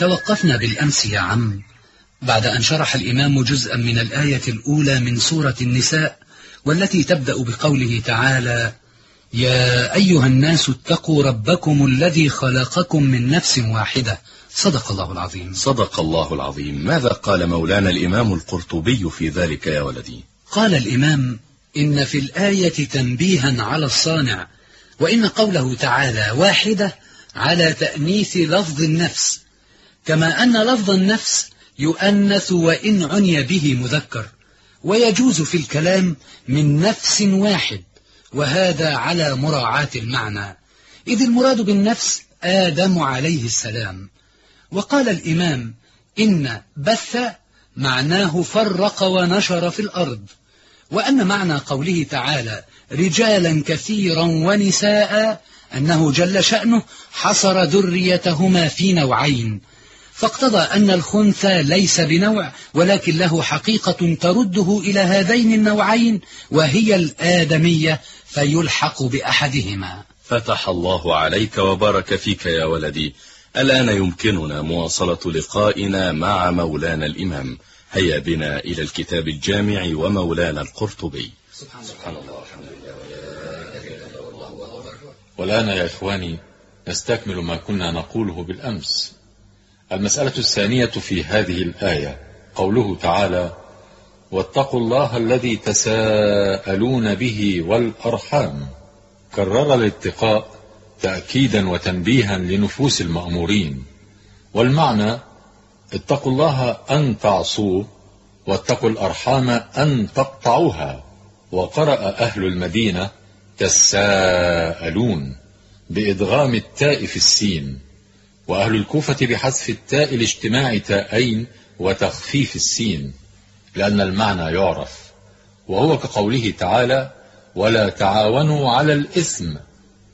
توقفنا بالأمس يا عم. بعد أن شرح الإمام جزءا من الآية الأولى من سورة النساء والتي تبدأ بقوله تعالى يا أيها الناس اتقوا ربكم الذي خلقكم من نفس واحدة. صدق الله العظيم. صدق الله العظيم. ماذا قال مولانا الإمام القرطبي في ذلك يا ولدي؟ قال الإمام إن في الآية تنبيها على الصانع وإن قوله تعالى واحدة على تأنيث لفظ النفس كما أن لفظ النفس يؤنث وإن عني به مذكر ويجوز في الكلام من نفس واحد وهذا على مراعاة المعنى. إذ المراد بالنفس آدم عليه السلام. وقال الإمام إن بث معناه فرق ونشر في الأرض وأن معنى قوله تعالى رجالا كثيرا ونساء أنه جل شأنه حصر ذريتهما في نوعين فاقتضى أن الخنثى ليس بنوع ولكن له حقيقة ترده إلى هذين النوعين وهي الآدمية فيلحق بأحدهما. فتح الله عليك وبارك فيك يا ولدي. الآن يمكننا مواصلة لقائنا مع مولانا الإمام. هيا بنا إلى الكتاب الجامع ومولانا القرطبي. سبحان, سبحان الله الحمد لله والآن يا إخواني نستكمل ما كنا نقوله بالأمس. المسألة الثانية في هذه الآية قوله تعالى واتقوا الله الذي تساءلون به والأرحام. كرر الاتقاء تأكيدا وتنبيها لنفوس المأمورين. والمعنى اتقوا الله أن تعصوه واتقوا الأرحام أن تقطعوها. وقرأ أهل المدينة تساءلون بإدغام التاء في السين. وأهل الكوفة بحذف التاء لاجتماع تاءين وتخفيف السين لأن المعنى يعرف وهو كقوله تعالى ولا تعاونوا على الإثم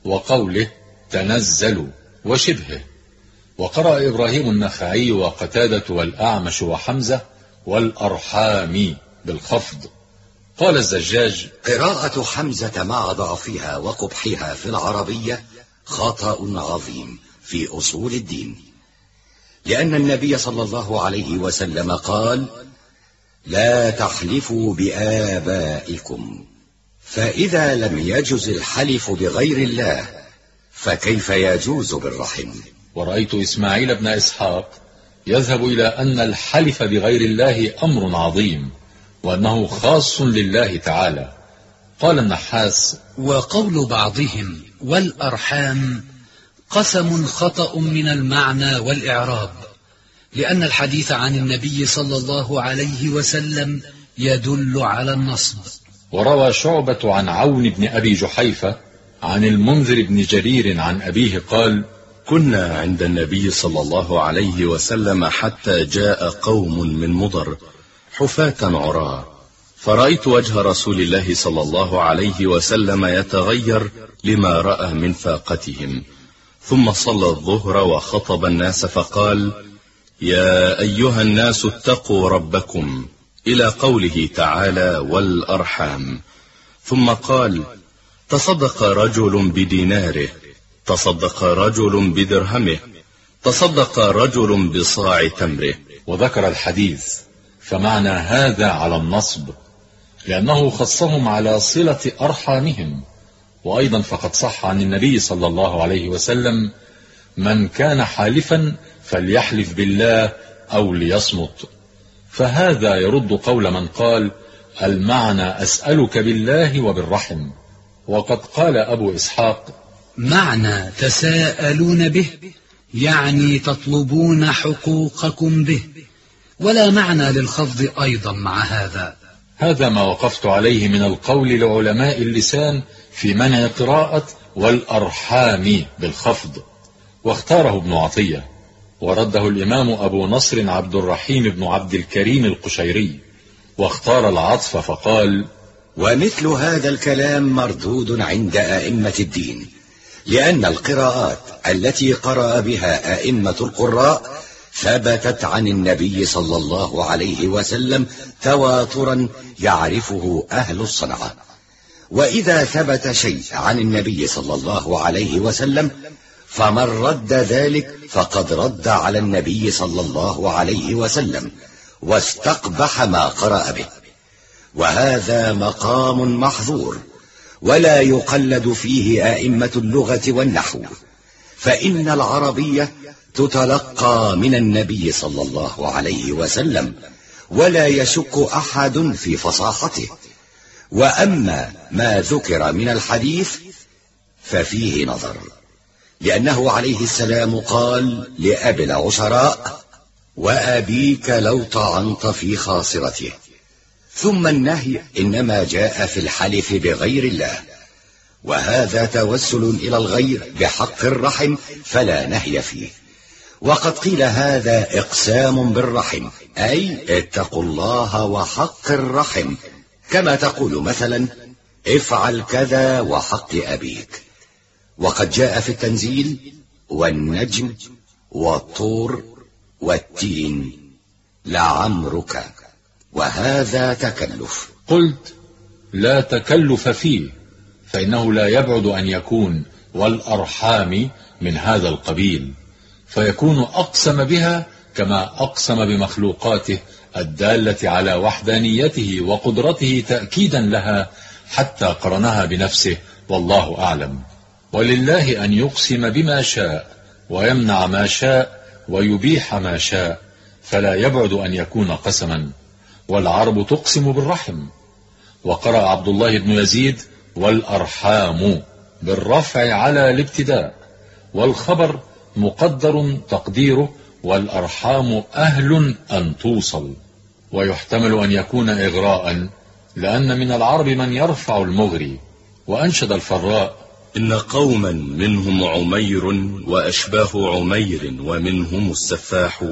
وقوله تنزلوا وشبهه. وقرأ إبراهيم النخعي وقتادة والأعمش وحمزة والأرحام بالخفض. قال الزجاج قراءة حمزة مع ضعفها وقبحها في العربية خطأ عظيم. في أصول الدين. لأن النبي صلى الله عليه وسلم قال لا تحلفوا بآبائكم فإذا لم يجز الحلف بغير الله فكيف يجوز بالرحم؟ ورأيت إسماعيل بن إسحاق يذهب إلى أن الحلف بغير الله أمر عظيم وأنه خاص لله تعالى. قال النحاس وقول بعضهم والأرحام قسم خطأ من المعنى والإعراب لأن الحديث عن النبي صلى الله عليه وسلم يدل على النصب. وروى شعبة عن عون بن أبي جحيفة عن المنذر بن جرير عن أبيه قال كنا عند النبي صلى الله عليه وسلم حتى جاء قوم من مضر حفاة عراة فرأيت وجه رسول الله صلى الله عليه وسلم يتغير لما رأى من فاقتهم. ثم صلى الظهر وخطب الناس فقال يا أيها الناس اتقوا ربكم إلى قوله تعالى والأرحام. ثم قال تصدق رجل بديناره تصدق رجل بدرهمه تصدق رجل بصاع تمره. وذكر الحديث فمعنى هذا على النصب لأنه خصهم على صلة أرحامهم. وأيضا فقد صح عن النبي صلى الله عليه وسلم من كان حالفا فليحلف بالله أو ليصمت. فهذا يرد قول من قال المعنى أسألك بالله وبالرحم. وقد قال أبو إسحاق معنى تساءلون به يعني تطلبون حقوقكم به ولا معنى للخفض أيضا مع هذا. هذا ما وقفت عليه من القول لعلماء اللسان في منع قراءة والأرحام بالخفض. واختاره ابن عطية. ورده الإمام أبو نصر عبد الرحيم بن عبد الكريم القشيري. واختار العطف فقال ومثل هذا الكلام مردود عند أئمة الدين لأن القراءات التي قرأ بها أئمة القراء ثبتت عن النبي صلى الله عليه وسلم تواترا يعرفه أهل الصنعة. وإذا ثبت شيء عن النبي صلى الله عليه وسلم فمن رد ذلك فقد رد على النبي صلى الله عليه وسلم واستقبح ما قرأ به. وهذا مقام محظور ولا يقلد فيه آئمة اللغة والنحو. فإن العربية تتلقى من النبي صلى الله عليه وسلم ولا يشك أحد في فصاحته. وأما ما ذكر من الحديث ففيه نظر لأنه عليه السلام قال لأبي العشراء وأبيك لو طعنت في خاصرته. ثم النهي إنما جاء في الحلف بغير الله وهذا توسل إلى الغير بحق الرحم فلا نهي فيه. وقد قيل هذا إقسام بالرحم أي اتقوا الله وحق الرحم. كما تقول مثلا افعل كذا وحق أبيك. وقد جاء في التنزيل والنجم والطور والتين لعمرك. وهذا تكلف. قلت لا تكلف فيه فإنه لا يبعد أن يكون والأرحام من هذا القبيل. فيكون أقسم بها كما أقسم بمخلوقاته الدالة على وحدانيته وقدرته تأكيدا لها حتى قرنها بنفسه والله أعلم. ولله أن يقسم بما شاء ويمنع ما شاء ويبيح ما شاء فلا يبعد أن يكون قسما. والعرب تقسم بالرحم. وقرأ عبد الله بن يزيد والأرحام بالرفع على الابتداء والخبر مقدر تقديره والأرحام أهل أن توصل. ويحتمل أن يكون إغراء لأن من العرب من يرفع المغري وأنشد الفراء. إن قوما منهم عمير وأشباه عمير ومنهم السفاح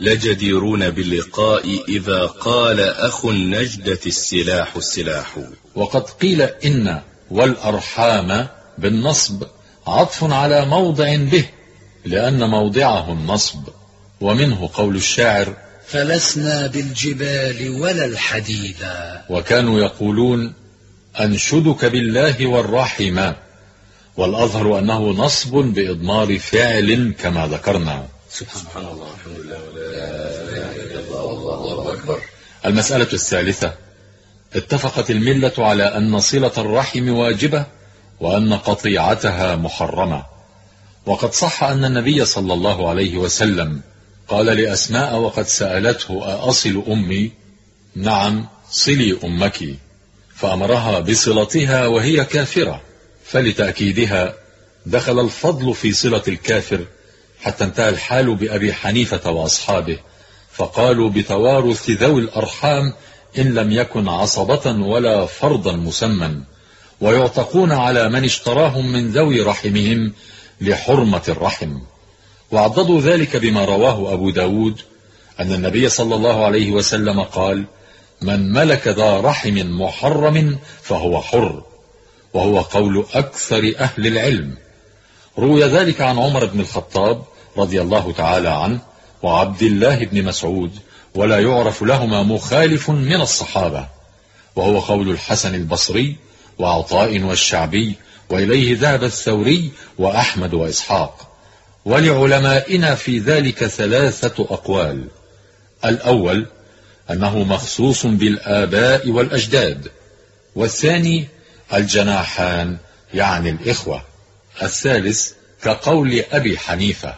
لجديرون باللقاء إذا قال أخو النجدة السلاح السلاح. وقد قيل إن والأرحام بالنصب عطف على موضع به لأن موضعه النصب ومنه قول الشاعر فلسنا بالجبال ولا الحديدا وكانوا يقولون أنشدك بالله والرحم والأظهر أنه نصب بإضمار فعل كما ذكرنا. سبحان الله الحمد لله ولا إله إلا الله والله أكبر. المسألة الثالثة اتفقت الملة على أن صلة الرحم واجبة وأن قطيعتها محرمة. وقد صح أن النبي صلى الله عليه وسلم قال لأسماء وقد سألته أأصل أمي؟ نعم صلي أمك. فأمرها بصلتها وهي كافرة فلتأكيدها دخل الفضل في صلة الكافر حتى انتهى الحال بأبي حنيفة وأصحابه. فقالوا بتوارث ذوي الأرحام إن لم يكن عصبة ولا فرضا مسمى ويعتقون على من اشتراهم من ذوي رحمهم لحرمة الرحم. وعضدوا ذلك بما رواه أبو داود أن النبي صلى الله عليه وسلم قال من ملك ذا رحم محرم فهو حر وهو قول أكثر أهل العلم روي ذلك عن عمر بن الخطاب رضي الله تعالى عنه وعبد الله بن مسعود ولا يعرف لهما مخالف من الصحابة وهو قول الحسن البصري وعطاء والشعبي وإليه ذهب الثوري وأحمد وإسحاق. ولعلمائنا في ذلك ثلاثة أقوال. الأول أنه مخصوص بالآباء والأجداد. والثاني الجناحان يعني الإخوة. الثالث كقول أبي حنيفة.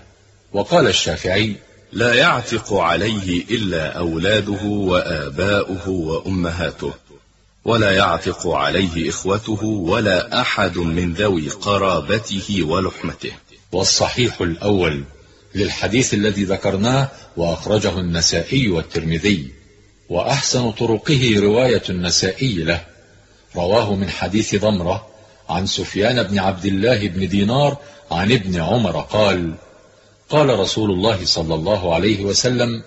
وقال الشافعي لا يعتق عليه إلا أولاده وآباؤه وأمهاته. ولا يعتق عليه إخوته ولا أحد من ذوي قرابته ولحمته. والصحيح الأول للحديث الذي ذكرناه وأخرجه النسائي والترمذي وأحسن طرقه رواية النسائي له. رواه من حديث ضمرة عن سفيان بن عبد الله بن دينار عن ابن عمر قال قال رسول الله صلى الله عليه وسلم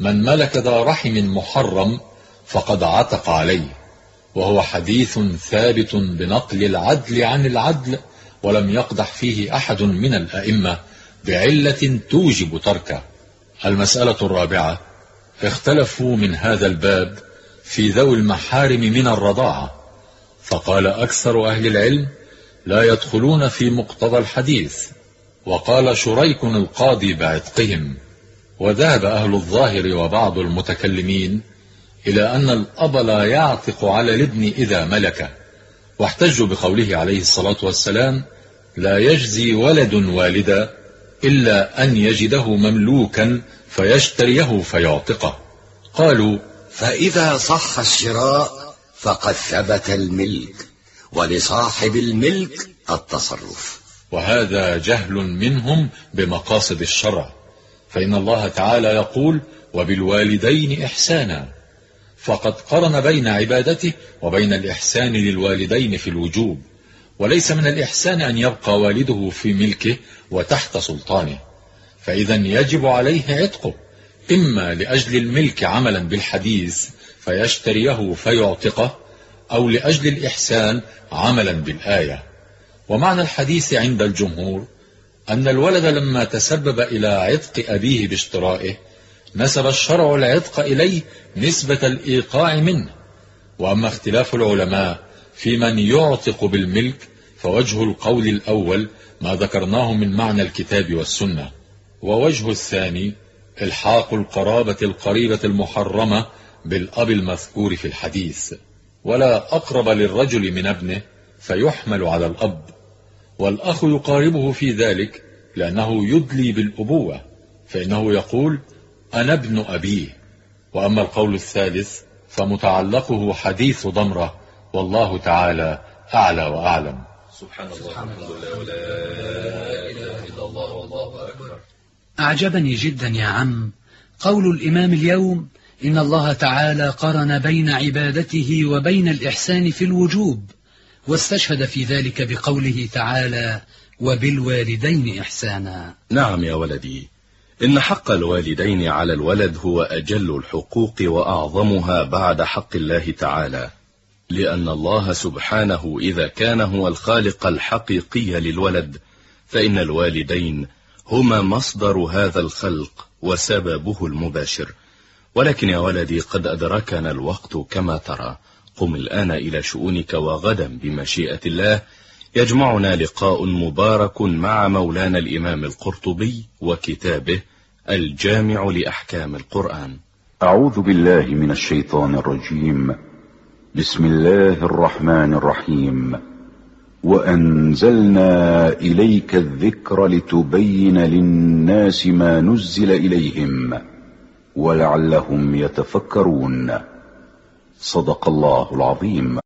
من ملك ذا رحم محرم فقد عتق عليه. وهو حديث ثابت بنقل العدل عن العدل ولم يقدح فيه أحد من الأئمة بعلة توجب تركه. المسألة الرابعة اختلفوا من هذا الباب في ذوي المحارم من الرضاعة. فقال أكثر أهل العلم لا يدخلون في مقتضى الحديث. وقال شريك القاضي بعتقهم. وذهب أهل الظاهر وبعض المتكلمين إلى أن الأب لا يعتق على الابن إذا ملكه واحتجوا بقوله عليه الصلاة والسلام لا يجزي ولد والدا إلا أن يجده مملوكا فيشتريه فيعتقه. قالوا فإذا صح الشراء فقد ثبت الملك ولصاحب الملك التصرف. وهذا جهل منهم بمقاصد الشرع. فإن الله تعالى يقول وبالوالدين إحسانا. فقد قرن بين عبادته وبين الإحسان للوالدين في الوجوب وليس من الإحسان أن يبقى والده في ملكه وتحت سلطانه فإذا يجب عليه عتقه إما لأجل الملك عملا بالحديث فيشتريه فيعتقه أو لأجل الإحسان عملا بالآية. ومعنى الحديث عند الجمهور أن الولد لما تسبب إلى عتق أبيه باشترائه نسب الشرع العتق إليه نسبة الإيقاع منه. وأما اختلاف العلماء في من يعتق بالملك فوجه القول الأول ما ذكرناه من معنى الكتاب والسنة. ووجه الثاني إلحاق القرابة القريبة المحرمة بالأب المذكور في الحديث. ولا أقرب للرجل من ابنه فيحمل على الأب. والأخ يقاربه في ذلك لأنه يدلي بالأبوة فإنه يقول أنا ابن أبيه وأما القول الثالث فمتعلقه حديث ضمرة والله تعالى أعلى وأعلم. سبحان الله الحمد لله ولا إله إلا الله والله أكبر. أعجبني جدا يا عم قول الإمام اليوم إن الله تعالى قرن بين عبادته وبين الإحسان في الوجوب واستشهد في ذلك بقوله تعالى وبالوالدين إحسانا نعم يا ولدي إن حق الوالدين على الولد هو أجل الحقوق وأعظمها بعد حق الله تعالى لأن الله سبحانه إذا كان هو الخالق الحقيقي للولد فإن الوالدين هما مصدر هذا الخلق وسببه المباشر. ولكن يا ولدي قد أدركنا الوقت كما ترى. قم الآن إلى شؤونك وغدا بمشيئة الله يجمعنا لقاء مبارك مع مولانا الإمام القرطبي وكتابه الجامع لأحكام القرآن. أعوذ بالله من الشيطان الرجيم. بسم الله الرحمن الرحيم. وأنزلنا إليك الذكر لتبين للناس ما نزل إليهم ولعلهم يتفكرون. صدق الله العظيم.